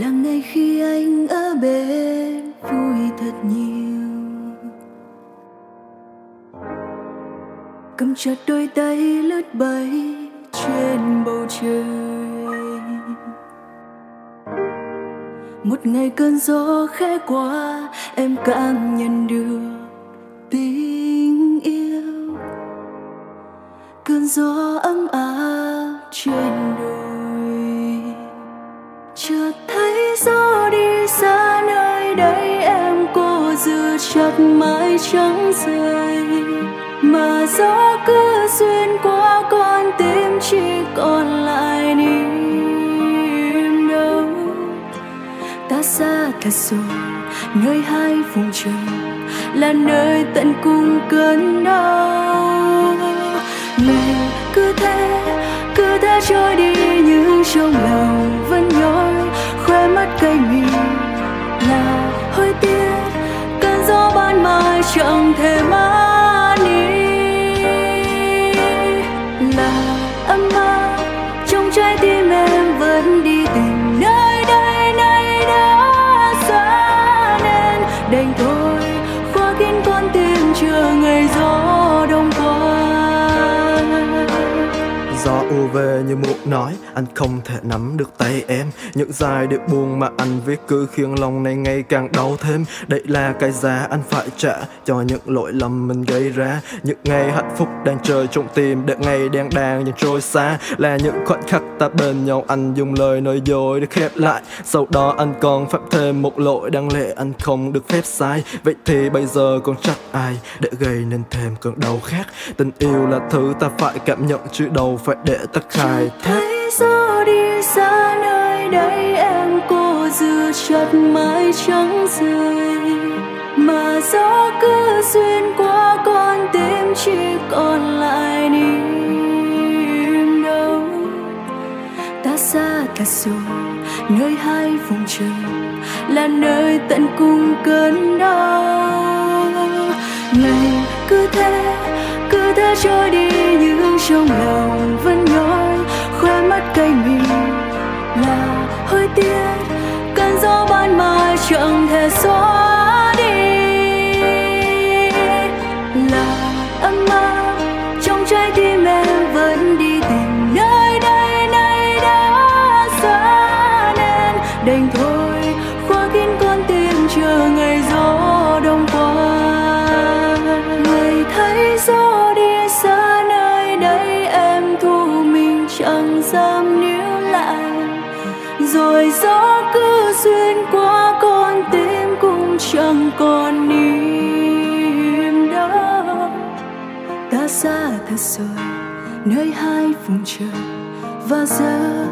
làng ngày khi anh ở bên vui thật nhiều. Cầm chặt đôi tay lướt bay trên bầu trời. Một ngày cơn gió khẽ qua, em cảm nhận được tình yêu. Cơn gió ấm áp trên đời chặt mãi chẳng rời, mà gió cứ xuyên qua con tim chỉ còn lại niềm đau. Ta xa thật rồi, nơi hai vùng trời là nơi tận cùng cơn đau. Ngày cứ thế cứ thế trôi đi, nhưng trong lòng vẫn nhói khóe mắt cay nghiệt. Chẳng thể mất đi. Là âm mơ trong trái tim em vẫn đi tìm nơi đây nơi đã xa nên đành thôi Gió u về như muốn nói, Anh không thể nắm được tay em. Những dài điệp buồn mà anh viết cứ khiến lòng này ngày càng đau thêm. Đây là cái giá anh phải trả Cho những lỗi lầm mình gây ra. Những ngày hạnh phúc đang chờ trong tim, Để ngày đen đang dần trôi xa. Là những khoảnh khắc ta bên nhau, Anh dùng lời nói dối để khép lại. Sau đó anh còn phạm thêm một lỗi Đáng lẽ anh không được phép sai. Vậy thì bây giờ còn trách ai Để gây nên thêm cơn đau khác? Tình yêu là thứ ta phải cảm nhận, Chứ đâu phải để ta khai thác thấy gió đi xa nơi đây, em cô dư chặt mãi trắng rơi mà gió cứ xuyên qua con tim, chỉ còn lại niềm đau. Ta xa thật rồi, nơi hai vùng trời là nơi tận cùng cơn đau. Ngày cứ thế cứ thế trôi đi trong lòng vẫn nhói khóe mắt cay mì là hơi tiếc. Rồi gió cứ xuyên qua con tim cũng chẳng còn niềm đau. Ta xa thật rồi nơi hai vùng trời và giờ